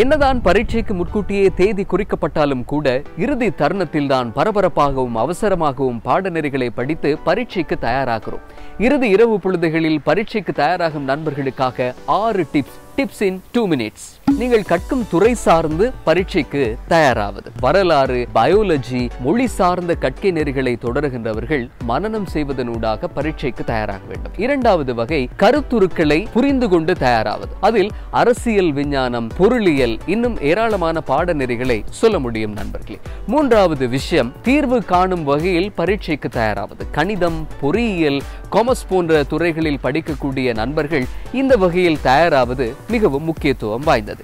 என்னதான் பரீட்சைக்கு முன்கூட்டியே தேதி குறிக்கப்பட்டாலும் கூட இறுதி தருணத்தில் தான் பரபரப்பாகவும் அவசரமாகவும் பாடநெறிகளை படித்து பரீட்சைக்கு தயாராகிறோம். இறுதி இரவு பொழுதுகளில் பரீட்சைக்கு தயாராகும் நண்பர்களுக்காக ஆறு tips tips in two minutes நீங்கள் கற்கும் துறை சார்ந்து பரீட்சைக்கு தயாராவது. வரலாறு பயோலஜி மொழி சார்ந்த கற்கை நெறிகளை தொடருகின்றவர்கள் மனனம் செய்வதனூடாக பரீட்சைக்கு தயாராக வேண்டும். இரண்டாவது வகை கருத்துருக்களை புரிந்து கொண்டு தயாராவது. அதில் அரசியல் விஞ்ஞானம் பொருளியல் இன்னும் ஏராளமான பாடநெறிகளை சொல்ல முடியும் நண்பர்களே. மூன்றாவது விஷயம் தீர்வு காணும் வகையில் பரீட்சைக்கு தயாராவது. கணிதம் பொறியியல் காமர்ஸ் போன்ற துறைகளில் படிக்கக்கூடிய நண்பர்கள் இந்த வகையில் தயாராவது மிகவும் முக்கியத்துவம் வாய்ந்தது.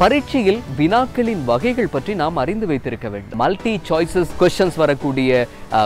பரீட்சையில் வினாக்களின் வகைகள் பற்றி நாம் அறிந்து வைத்திருக்க வேண்டும். மல்டி சாய்ஸஸ் கொஸ்டின்ஸ் வரக்கூடிய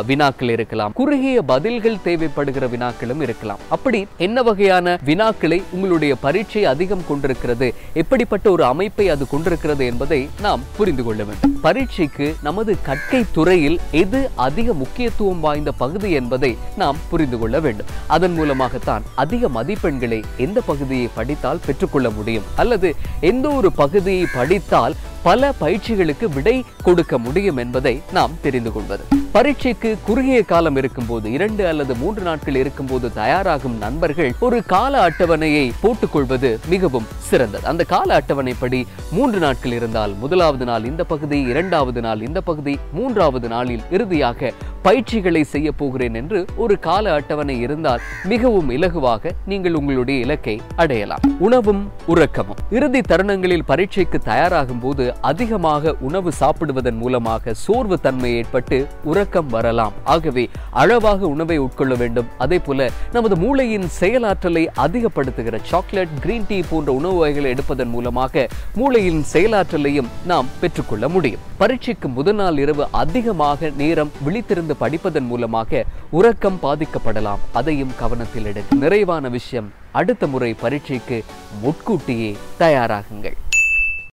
வினாக்கள் இருக்கலாம். குறுகிய பதில்கள் தேவைப்படுகிற வினாக்களும் இருக்கலாம். அப்படி என்ன வகையான வினாக்களை உங்களுடைய பரீட்சை அதிகம் கொண்டிருக்கிறது? எப்படிப்பட்ட ஒரு அமைப்பை அது கொண்டிருக்கிறது என்பதை நாம் புரிந்து கொள்ள வேண்டும். பரீட்சைக்கு நமது கற்கை துறையில் எது அதிக முக்கியத்துவம் வாய்ந்த பகுதி என்பதை நாம் புரிந்து கொள்ள வேண்டும். அதன் மூலமாகத்தான் அதிக மதிப்பெண்களை எந்த பகுதியை படித்தால் பெற்றுக்கொள்ள முடியும்? அல்லது எந்த ஒரு பகுதியை படித்தால் பல பயிற்சிகளுக்கு விடை கொடுக்க முடியும் என்பதை நாம் தெரிந்து கொள்வது. பரீட்சைக்கு குறுகிய காலம் இருக்கும்போது இரண்டு அல்லது மூன்று நாட்கள் இருக்கும்போது தயாராகும் நண்பர்கள் ஒரு கால அட்டவணையை போட்டுக்கொள்வது மிகவும் சிறந்தது. அந்த கால அட்டவணைப்படி மூன்று நாட்கள் இருந்தால் முதலாவது நாள் இந்த பகுதி இரண்டாவது நாள் இந்த பகுதி மூன்றாவது நாளில் இறுதியாக பயிற்சிகளை செய்ய போகிறேன் என்று ஒரு கால அட்டவணை இருந்தால் மிகவும் இலகுவாக நீங்கள் உங்களுடைய இலக்கை அடையலாம். உணவும் உறக்கமும். இறுதி தருணங்களில் பரீட்சைக்கு தயாராகும் போது அதிகமாக உணவு சாப்பிடுவதன் மூலமாக சோர்வு தன்மை ஏற்பட்டு உற உறக்கம் வரலாம். ஆகவே அளவாக உணவை உட்கொள்ள வேண்டும். அதே போல நமது மூளையின் செயலாற்றலை அதிகப்படுத்துகிற சாக்லேட் கிரீன் டீ போன்ற உணவு வகைகளை எடுப்பதன் மூலமாக மூளையின் செயலாற்றலையும் நாம் பெற்றுக்கொள்ள முடியும். பரீட்சைக்கு முதல் நாள் இரவு அதிகமாக நேரம் விழித்திருந்து படிப்பதன் மூலமாக உறக்கம் பாதிக்கப்படலாம். அதையும் கவனத்தில் எடுங்க நிறைவான விஷயம் அடுத்த முறை பரீட்சைக்கு முட்கூட்டியே தயாராகுங்கள்.